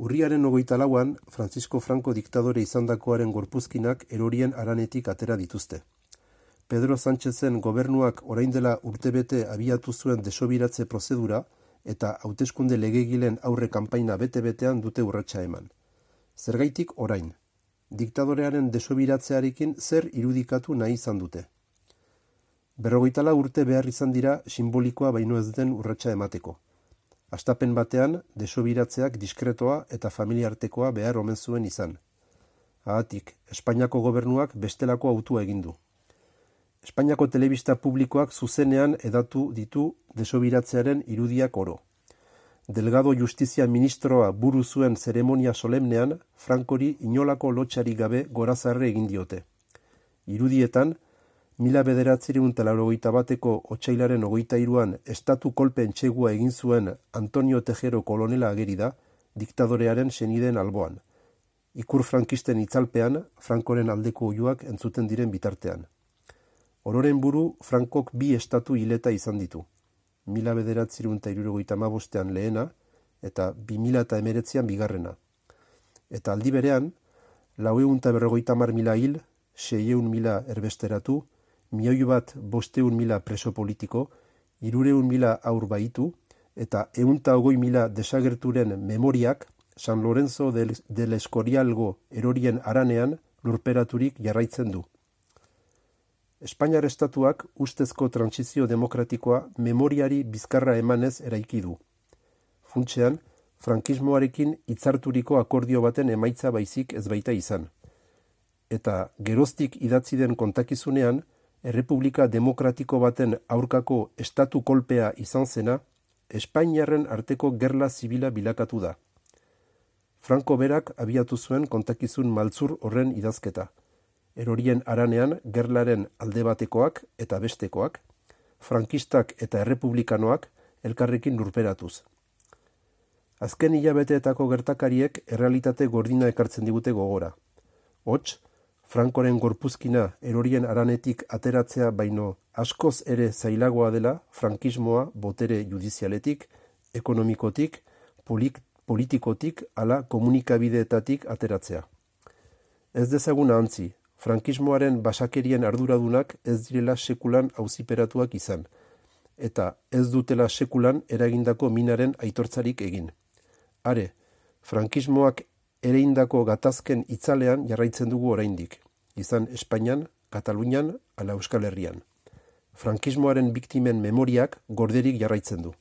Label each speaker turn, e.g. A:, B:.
A: Urriaren ogoita lauan, Francisco Franco diktadore izandakoaren gorpuzkinak erorien aranetik atera dituzte. Pedro Sánchezen gobernuak orain dela urtebete abiatu zuen desobiratze prozedura eta hauteskunde legegilen aurre kanpaina bete-betean dute urratsa eman. Zergaitik orain, diktadorearen desobiratzearekin zer irudikatu nahi izan dute. Berrogeitala urte behar izan dira simbolikoa baino ez den urratsa emateko. Astapen batean, desobiratzeak diskretoa eta familiartekoa behar omen zuen izan. Ahatik, Espainiako gobernuak bestelako autua egindu. Espainiako telebista publikoak zuzenean edatu ditu desobiratzearen irudiak oro. Delgado Justizia Ministroa buru zuen zeremonia solemnean, Frankori inolako lotxari gabe gorazarre egin diote. Irudietan, mila bederatzireun talarrogeita bateko otxailaren ogeita iruan estatu kolpen txegua egin zuen Antonio Tejero kolonela ageri da, diktadorearen seniden alboan. Ikur frankisten itzalpean, Frankoren aldeko oioak entzuten diren bitartean. Ororen buru, Frankok bi estatu hileta izan ditu. Mila bederatzireun eta mabostean lehena, eta bi mila eta emeretzean bigarrena. Eta aldi berean, laueun eta berrogeita mar mila hil, seieun mila erbesteratu, milioi bat bosteun mila preso politiko, irureun mila aur baitu, eta eunta ogoi mila desagerturen memoriak San Lorenzo del, del Escorialgo erorien aranean lurperaturik jarraitzen du. Espainiar estatuak ustezko transizio demokratikoa memoriari bizkarra emanez eraiki du. Funtsean, frankismoarekin hitzarturiko akordio baten emaitza baizik ez baita izan. Eta geroztik idatzi den kontakizunean, Errepublika Demokratiko baten aurkako estatu kolpea izan zena, Espainiarren arteko gerla zibila bilakatu da. Franco berak abiatu zuen kontakizun maltzur horren idazketa. Erorien aranean gerlaren alde batekoak eta bestekoak, frankistak eta errepublikanoak elkarrekin lurperatuz. Azken hilabeteetako gertakariek errealitate gordina ekartzen digute gogora. Hots, Frankoren gorpuzkina erorien aranetik ateratzea baino askoz ere zailagoa dela frankismoa botere judizialetik, ekonomikotik, politikotik ala komunikabideetatik ateratzea. Ez dezaguna antzi, frankismoaren basakerien arduradunak ez direla sekulan auziperatuak izan, eta ez dutela sekulan eragindako minaren aitortzarik egin. Are, frankismoak ereindako gatazken itzalean jarraitzen dugu oraindik, izan Espainian, Katalunian, ala Euskal Herrian. Frankismoaren biktimen memoriak gorderik jarraitzen du.